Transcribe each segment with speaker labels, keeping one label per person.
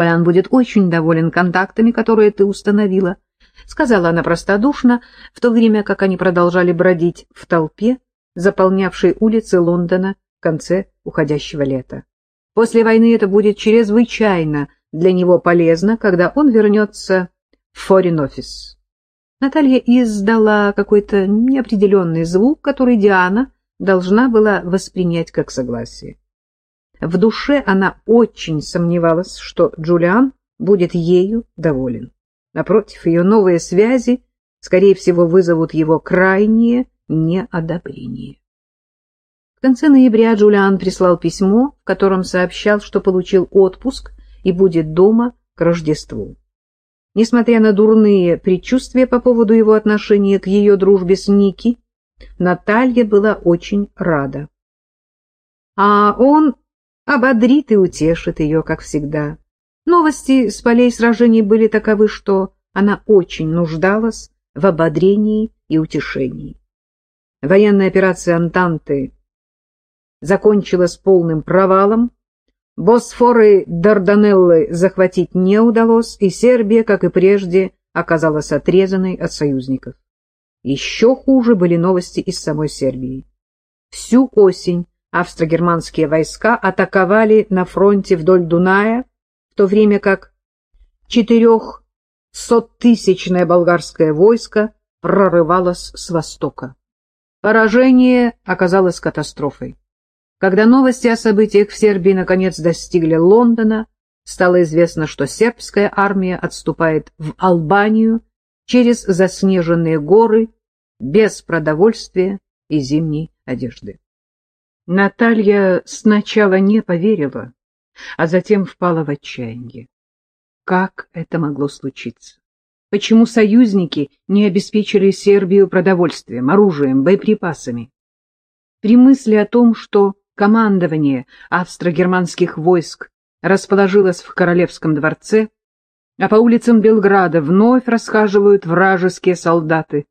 Speaker 1: Пэан будет очень доволен контактами, которые ты установила, — сказала она простодушно, в то время как они продолжали бродить в толпе, заполнявшей улицы Лондона в конце уходящего лета. После войны это будет чрезвычайно для него полезно, когда он вернется в Office. Наталья издала какой-то неопределенный звук, который Диана должна была воспринять как согласие. В душе она очень сомневалась, что Джулиан будет ею доволен. Напротив, ее новые связи, скорее всего, вызовут его крайнее неодобрение. В конце ноября Джулиан прислал письмо, в котором сообщал, что получил отпуск и будет дома к Рождеству. Несмотря на дурные предчувствия по поводу его отношения к ее дружбе с Ники, Наталья была очень рада. А он ободрит и утешит ее, как всегда. Новости с полей сражений были таковы, что она очень нуждалась в ободрении и утешении. Военная операция Антанты закончилась полным провалом, Босфор и Дарданеллы захватить не удалось, и Сербия, как и прежде, оказалась отрезанной от союзников. Еще хуже были новости из самой Сербии. Всю осень австро-германские войска атаковали на фронте вдоль Дуная, в то время как четырехсоттысячное болгарское войско прорывалось с востока. Поражение оказалось катастрофой. Когда новости о событиях в Сербии наконец достигли Лондона, стало известно, что сербская армия отступает в Албанию через заснеженные горы без продовольствия и зимней одежды. Наталья сначала не поверила, а затем впала в отчаяние. Как это могло случиться? Почему союзники не обеспечили Сербию продовольствием, оружием, боеприпасами? При мысли о том, что командование австро-германских войск расположилось в Королевском дворце, а по улицам Белграда вновь расхаживают вражеские солдаты,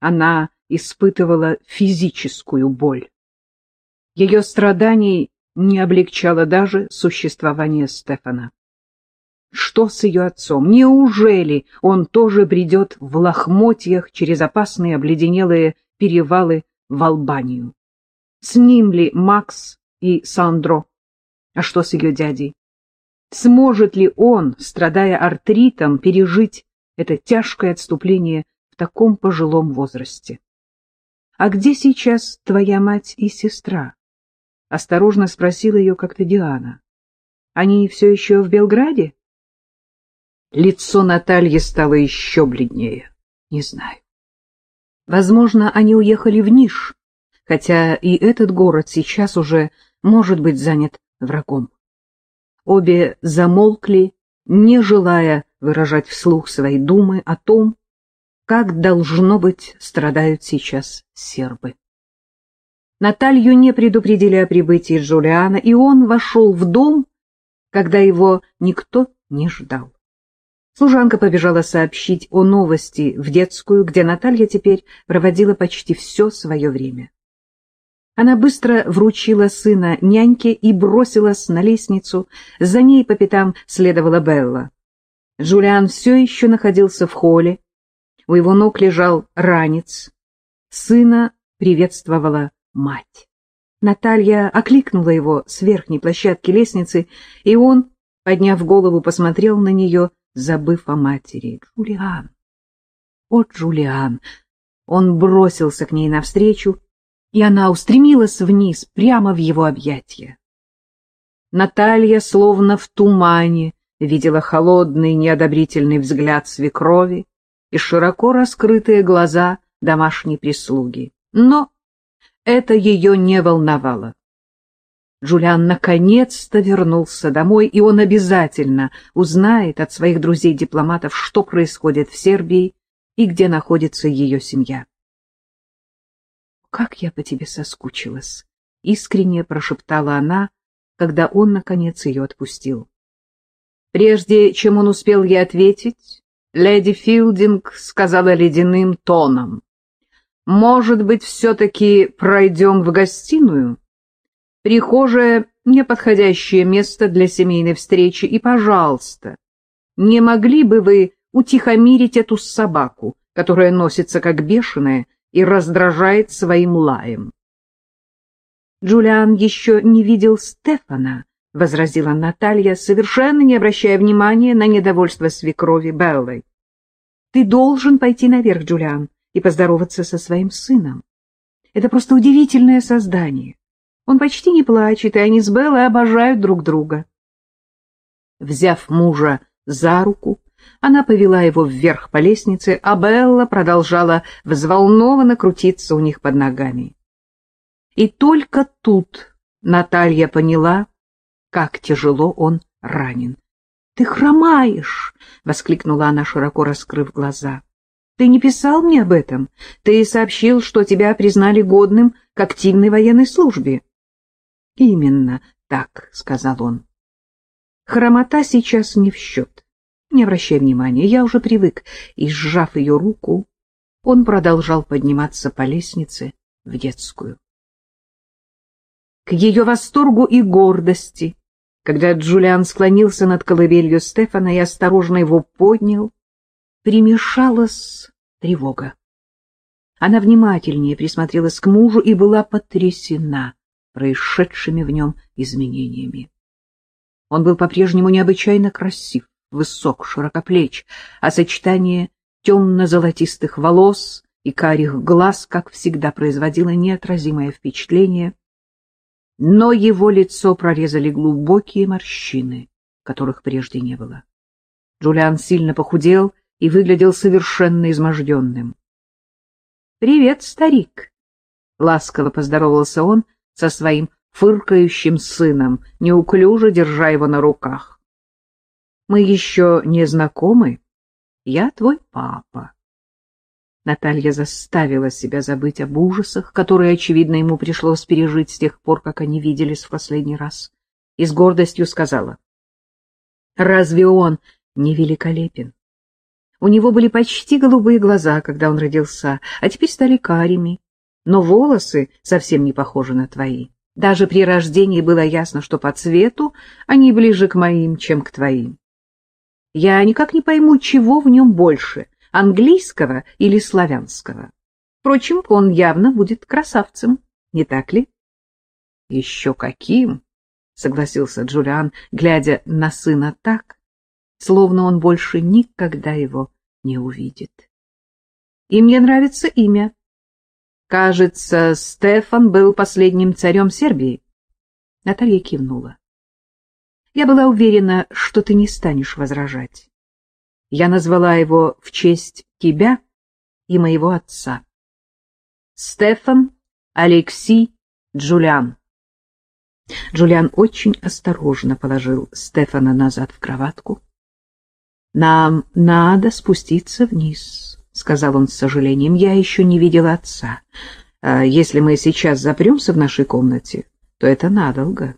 Speaker 1: она испытывала физическую боль. Ее страданий не облегчало даже существование Стефана. Что с ее отцом? Неужели он тоже бредет в лохмотьях через опасные обледенелые перевалы в Албанию? С ним ли Макс и Сандро? А что с ее дядей? Сможет ли он, страдая артритом, пережить это тяжкое отступление в таком пожилом возрасте? «А где сейчас твоя мать и сестра?» — осторожно спросила ее как-то Диана. «Они все еще в Белграде?» Лицо Натальи стало еще бледнее. Не знаю. Возможно, они уехали в Ниш, хотя и этот город сейчас уже может быть занят врагом. Обе замолкли, не желая выражать вслух свои думы о том, как, должно быть, страдают сейчас сербы. Наталью не предупредили о прибытии Джулиана, и он вошел в дом, когда его никто не ждал. Служанка побежала сообщить о новости в детскую, где Наталья теперь проводила почти все свое время. Она быстро вручила сына няньке и бросилась на лестницу. За ней по пятам следовала Белла. Джулиан все еще находился в холле. У его ног лежал ранец. Сына приветствовала мать. Наталья окликнула его с верхней площадки лестницы, и он, подняв голову, посмотрел на нее забыв о матери. Джулиан! О, Джулиан! Он бросился к ней навстречу, и она устремилась вниз, прямо в его объятия. Наталья, словно в тумане, видела холодный, неодобрительный взгляд свекрови и широко раскрытые глаза домашней прислуги. Но это ее не волновало. Джулиан наконец-то вернулся домой, и он обязательно узнает от своих друзей-дипломатов, что происходит в Сербии и где находится ее семья. «Как я по тебе соскучилась!» — искренне прошептала она, когда он, наконец, ее отпустил. Прежде чем он успел ей ответить, леди Филдинг сказала ледяным тоном, «Может быть, все-таки пройдем в гостиную?» Прихожая неподходящее место для семейной встречи, и, пожалуйста, не могли бы вы утихомирить эту собаку, которая носится как бешеная и раздражает своим лаем? Джулиан еще не видел Стефана, — возразила Наталья, совершенно не обращая внимания на недовольство свекрови Беллой. — Ты должен пойти наверх, Джулиан, и поздороваться со своим сыном. Это просто удивительное создание. Он почти не плачет, и они с Беллой обожают друг друга. Взяв мужа за руку, она повела его вверх по лестнице, а Белла продолжала взволнованно крутиться у них под ногами. И только тут Наталья поняла, как тяжело он ранен. — Ты хромаешь! — воскликнула она, широко раскрыв глаза. — Ты не писал мне об этом? Ты сообщил, что тебя признали годным к активной военной службе. — Именно так, — сказал он. — Хромота сейчас не в счет. Не обращай внимания, я уже привык. И, сжав ее руку, он продолжал подниматься по лестнице в детскую к ее восторгу и гордости, когда Джулиан склонился над колыбелью Стефана и осторожно его поднял, примешалась тревога. Она внимательнее присмотрелась к мужу и была потрясена происшедшими в нем изменениями. Он был по-прежнему необычайно красив, высок, широкоплеч, а сочетание темно-золотистых волос и карих глаз, как всегда, производило неотразимое впечатление — но его лицо прорезали глубокие морщины, которых прежде не было. Джулиан сильно похудел и выглядел совершенно изможденным. — Привет, старик! — ласково поздоровался он со своим фыркающим сыном, неуклюже держа его на руках. — Мы еще не знакомы. Я твой папа. Наталья заставила себя забыть об ужасах, которые, очевидно, ему пришлось пережить с тех пор, как они виделись в последний раз, и с гордостью сказала. «Разве он не великолепен? У него были почти голубые глаза, когда он родился, а теперь стали карими, но волосы совсем не похожи на твои. Даже при рождении было ясно, что по цвету они ближе к моим, чем к твоим. Я никак не пойму, чего в нем больше — английского или славянского. Впрочем, он явно будет красавцем, не так ли? — Еще каким! — согласился Джулиан, глядя на сына так, словно он больше никогда его не увидит. — И мне нравится имя. Кажется, Стефан был последним царем Сербии. Наталья кивнула. — Я была уверена, что ты не станешь возражать. Я назвала его в честь тебя и моего отца. Стефан Алексей Джулиан. Джулиан очень осторожно положил Стефана назад в кроватку. «Нам надо спуститься вниз», — сказал он с сожалением. «Я еще не видел отца. А если мы сейчас запремся в нашей комнате, то это надолго.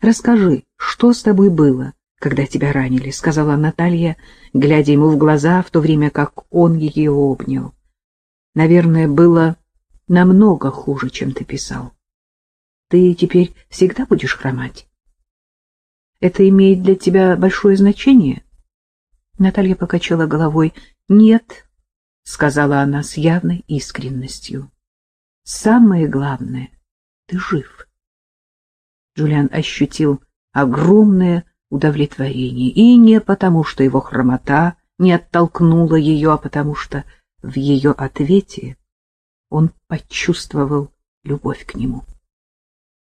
Speaker 1: Расскажи, что с тобой было когда тебя ранили, — сказала Наталья, глядя ему в глаза, в то время как он ее обнял. — Наверное, было намного хуже, чем ты писал. Ты теперь всегда будешь хромать? Это имеет для тебя большое значение? Наталья покачала головой. — Нет, — сказала она с явной искренностью. — Самое главное — ты жив. Джулиан ощутил огромное удовлетворение, и не потому, что его хромота не оттолкнула ее, а потому что в ее ответе он почувствовал любовь к нему.